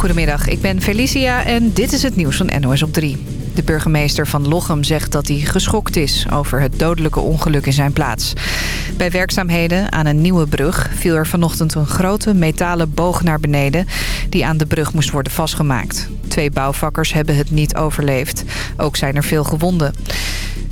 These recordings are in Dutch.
Goedemiddag, ik ben Felicia en dit is het nieuws van NOS op 3. De burgemeester van Lochem zegt dat hij geschokt is over het dodelijke ongeluk in zijn plaats. Bij werkzaamheden aan een nieuwe brug viel er vanochtend een grote metalen boog naar beneden... die aan de brug moest worden vastgemaakt. Twee bouwvakkers hebben het niet overleefd. Ook zijn er veel gewonden.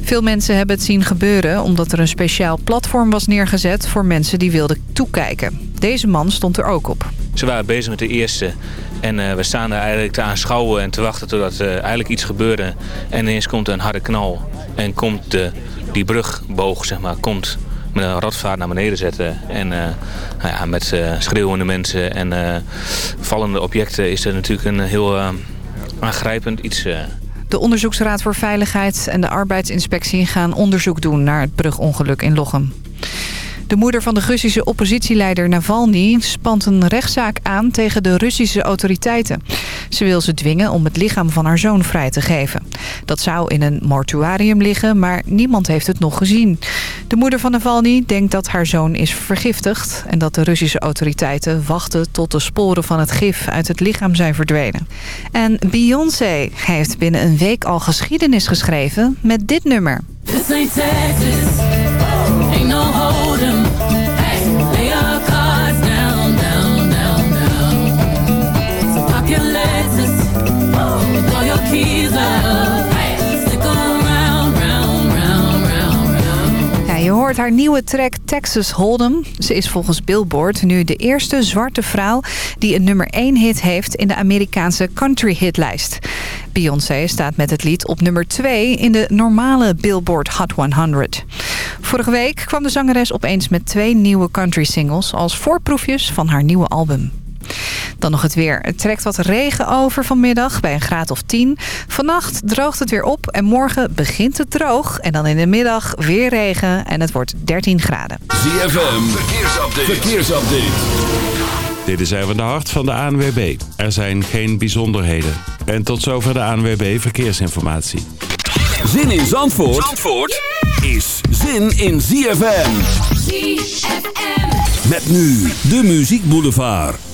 Veel mensen hebben het zien gebeuren omdat er een speciaal platform was neergezet voor mensen die wilden toekijken. Deze man stond er ook op. Ze waren bezig met de eerste en uh, we staan er eigenlijk te aanschouwen en te wachten totdat uh, eigenlijk iets gebeurde. En ineens komt een harde knal en komt de, die brugboog zeg maar, komt met een radvaart naar beneden zetten. En uh, nou ja, met schreeuwende mensen en vallende objecten is er natuurlijk een heel aangrijpend iets... De Onderzoeksraad voor Veiligheid en de Arbeidsinspectie gaan onderzoek doen naar het brugongeluk in Lochem. De moeder van de Russische oppositieleider Navalny spant een rechtszaak aan tegen de Russische autoriteiten. Ze wil ze dwingen om het lichaam van haar zoon vrij te geven. Dat zou in een mortuarium liggen, maar niemand heeft het nog gezien. De moeder van Navalny denkt dat haar zoon is vergiftigd... en dat de Russische autoriteiten wachten tot de sporen van het gif uit het lichaam zijn verdwenen. En Beyoncé heeft binnen een week al geschiedenis geschreven met dit nummer. Haar nieuwe track Texas Hold'em. Ze is volgens Billboard nu de eerste zwarte vrouw... die een nummer 1 hit heeft in de Amerikaanse country hitlijst. Beyoncé staat met het lied op nummer 2 in de normale Billboard Hot 100. Vorige week kwam de zangeres opeens met twee nieuwe country singles... als voorproefjes van haar nieuwe album. Dan nog het weer. Het trekt wat regen over vanmiddag bij een graad of 10. Vannacht droogt het weer op en morgen begint het droog. En dan in de middag weer regen en het wordt 13 graden. ZFM, verkeersupdate. verkeersupdate. Dit is even de hart van de ANWB. Er zijn geen bijzonderheden. En tot zover de ANWB Verkeersinformatie. Zin in Zandvoort, Zandvoort is zin in ZFM. ZFM. Met nu de Muziek Boulevard.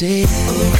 day.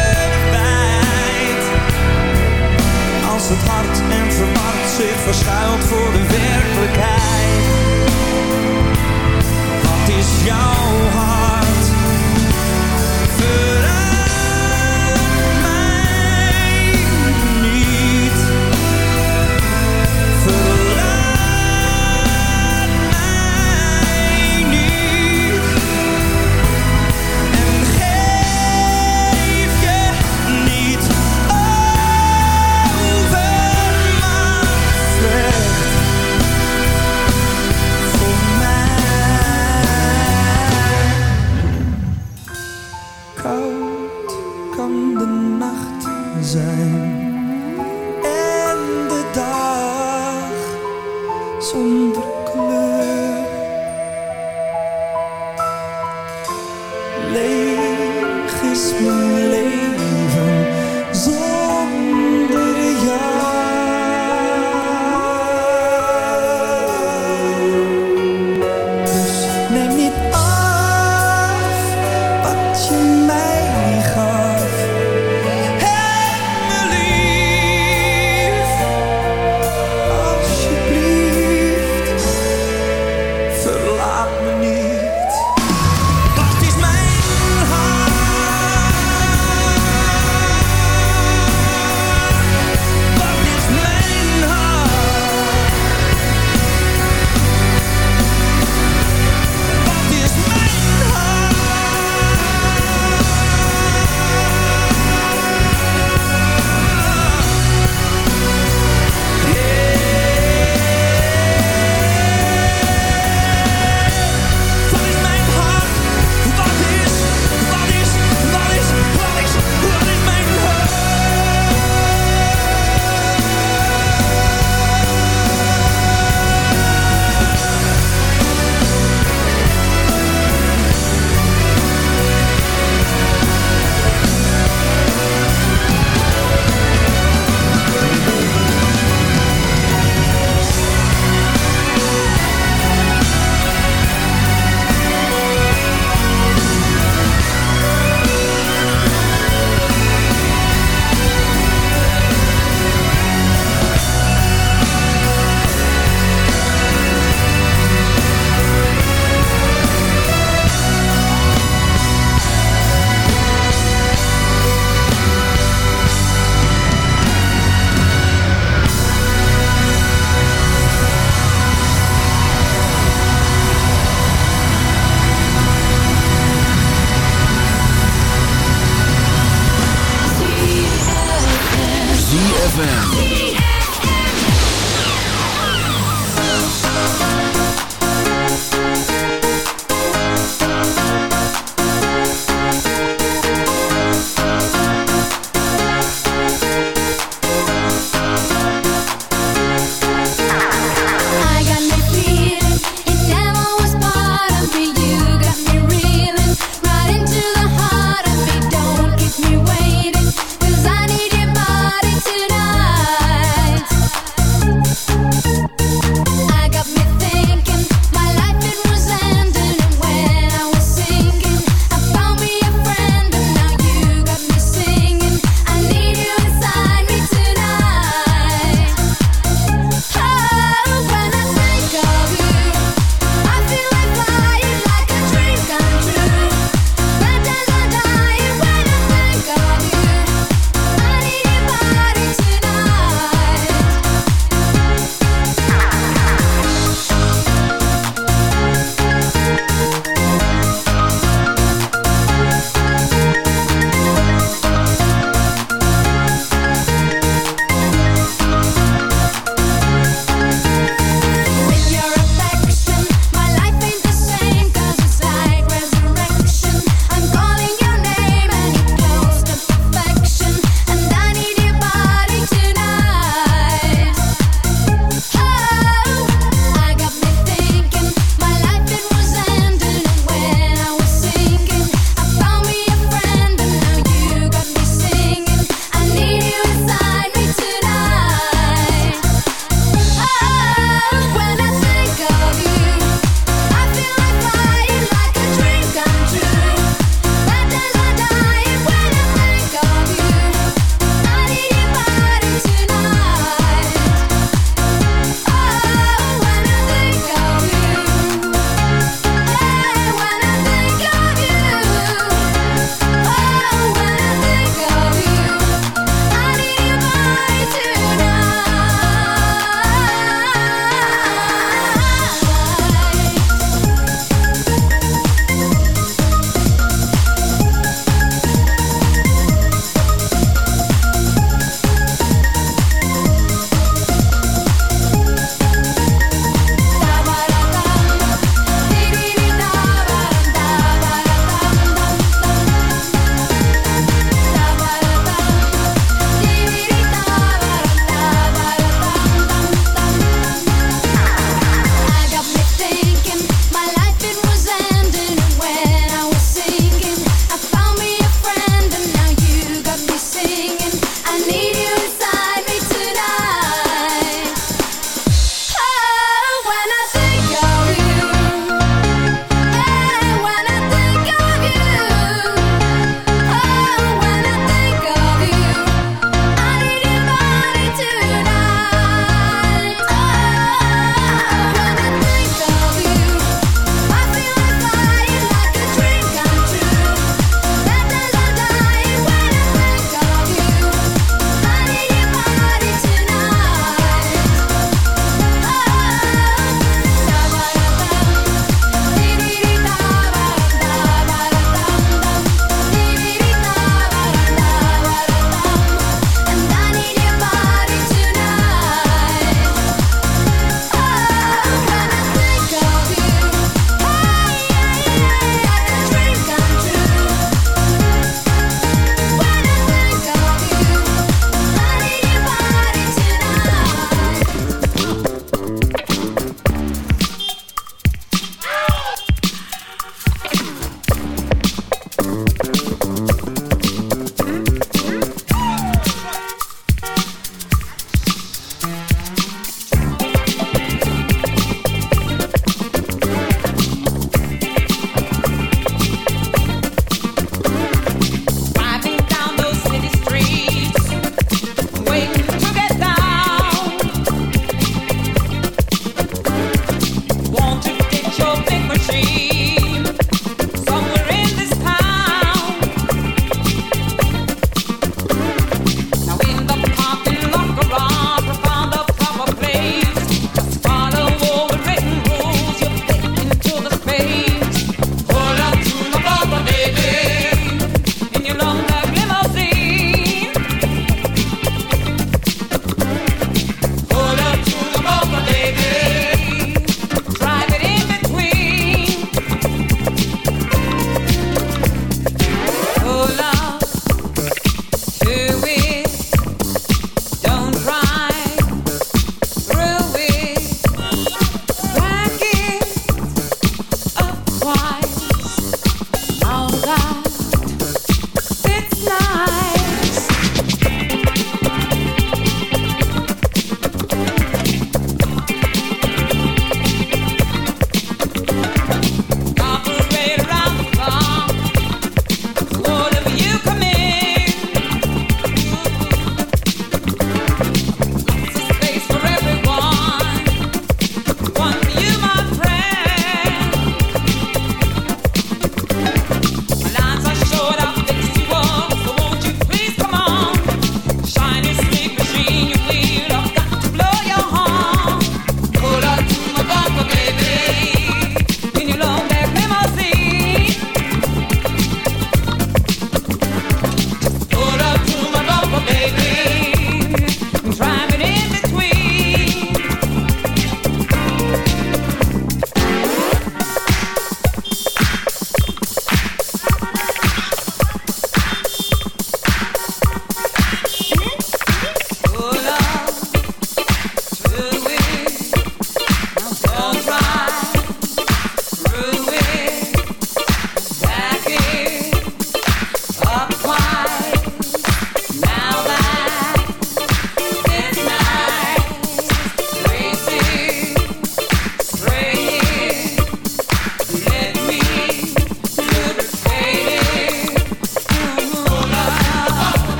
Het hart en verward zich verschuilt voor de werkelijkheid. Wat is jouw hart?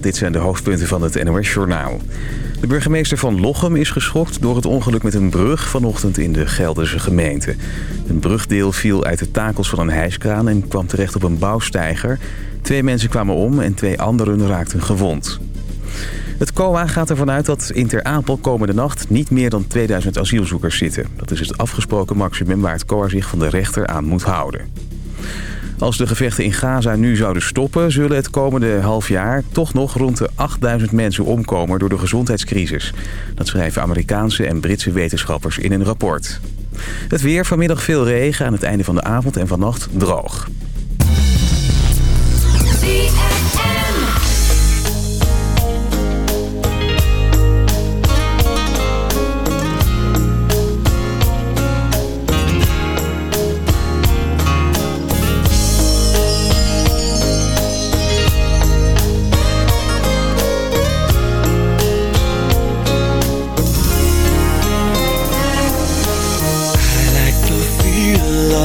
Dit zijn de hoofdpunten van het NOS-journaal. De burgemeester van Lochem is geschokt door het ongeluk met een brug vanochtend in de Gelderse gemeente. Een brugdeel viel uit de takels van een hijskraan en kwam terecht op een bouwsteiger. Twee mensen kwamen om en twee anderen raakten gewond. Het COA gaat ervan uit dat in Ter Apel komende nacht niet meer dan 2000 asielzoekers zitten. Dat is het afgesproken maximum waar het COA zich van de rechter aan moet houden. Als de gevechten in Gaza nu zouden stoppen... zullen het komende half jaar toch nog rond de 8000 mensen omkomen door de gezondheidscrisis. Dat schrijven Amerikaanse en Britse wetenschappers in een rapport. Het weer vanmiddag veel regen, aan het einde van de avond en vannacht droog.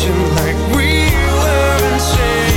watching like we were insane.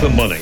The money?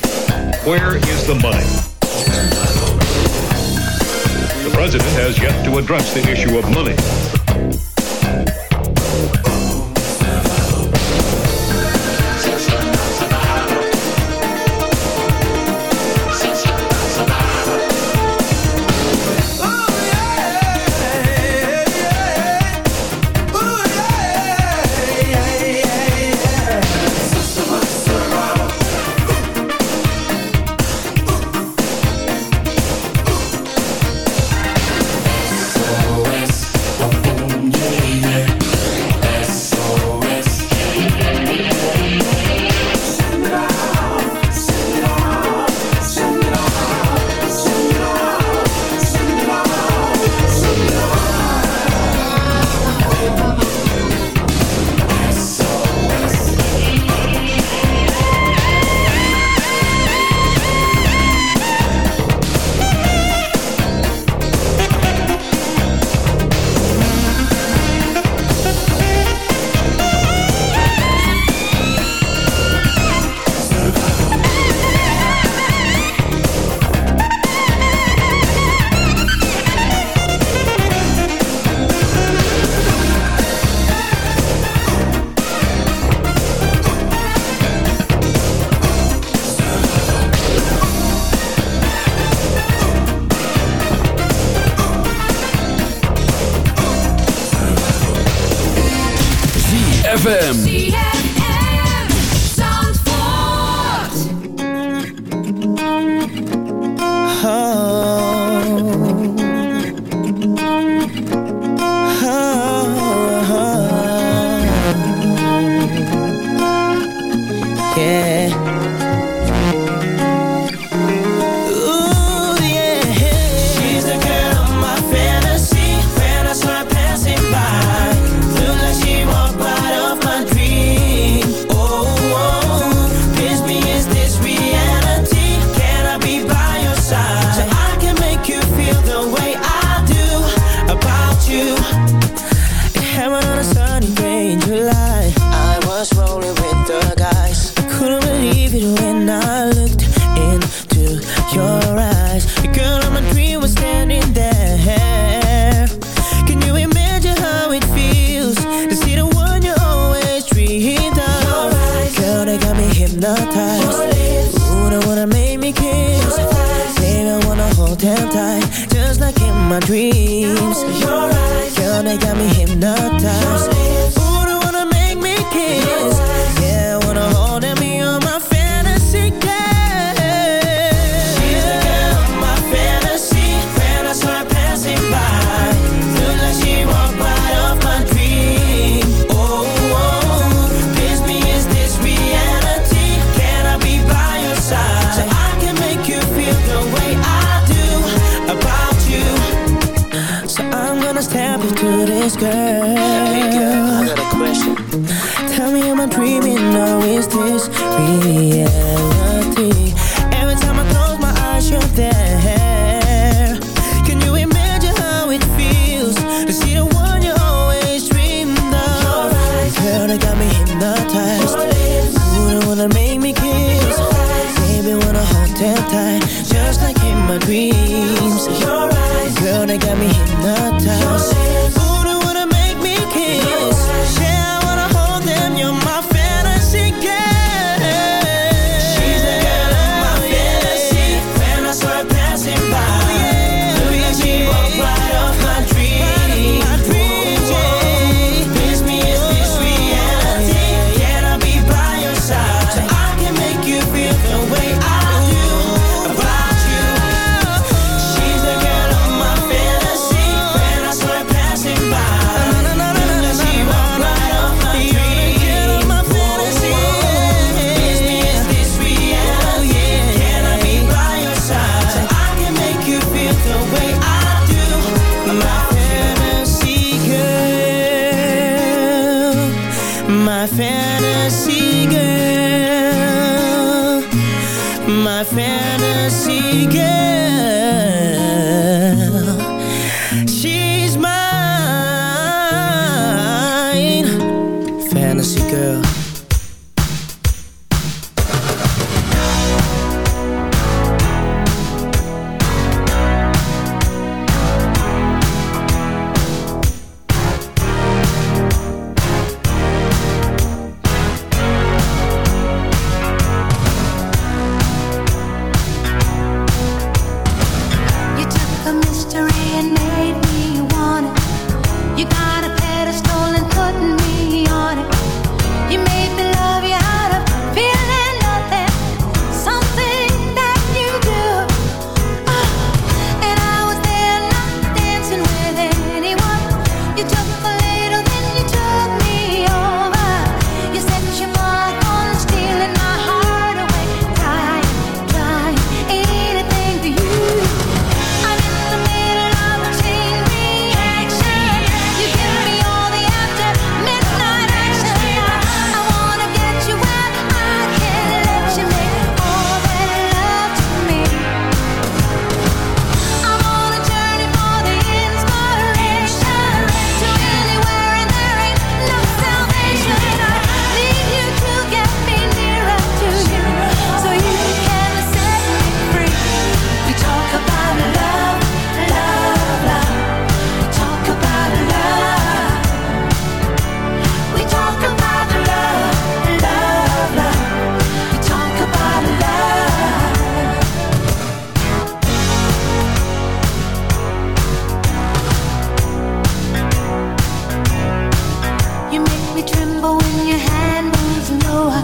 when your hand moves lower.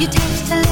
You taste the